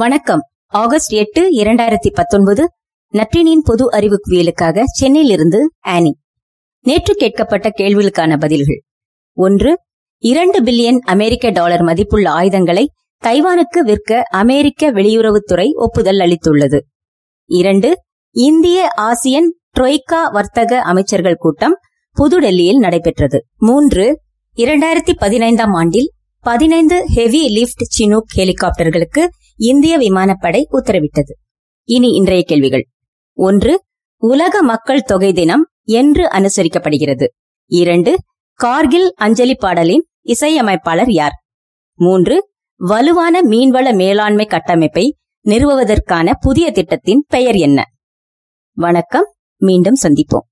வணக்கம். ஆகஸ்ட் எட்டு இரண்டாயிரத்தி பத்தொன்பது நற்றினியின் பொது அறிவு குவியலுக்காக சென்னையிலிருந்து ஆனி. நேற்று கேட்கப்பட்ட கேள்விகளுக்கான பதில்கள். ஒன்று இரண்டு பில்லியன் அமெரிக்க டாலர் மதிப்புள்ள ஆயுதங்களை தைவானுக்கு விற்க அமெரிக்க வெளியுறவுத்துறை ஒப்புதல் அளித்துள்ளது. இரண்டு இந்திய ஆசியன் ட்ரொய்கா வர்த்தக அமைச்சர்கள் கூட்டம் புதுடெல்லியில் நடைபெற்றது. மூன்று இரண்டாயிரத்தி பதினைந்தாம் ஆண்டில் பதினைந்து ஹெவி லிப்ட் சினூக் ஹெலிகாப்டர்களுக்கு இந்திய விமானப்படை உத்தரவிட்டது. இனி இன்றைய கேள்விகள். ஒன்று உலக மக்கள் தொகை தினம் என்று அனுசரிக்கப்படுகிறது. இரண்டு கார்கில் அஞ்சலி பாடலின் இசையமைப்பாளர் யார்? மூன்று வலுவான மீன்வள மேலாண்மை கட்டமைப்பை நிறுவுவதற்கான புதிய திட்டத்தின் பெயர் என்ன? வணக்கம் மீண்டும் சந்திப்போம்.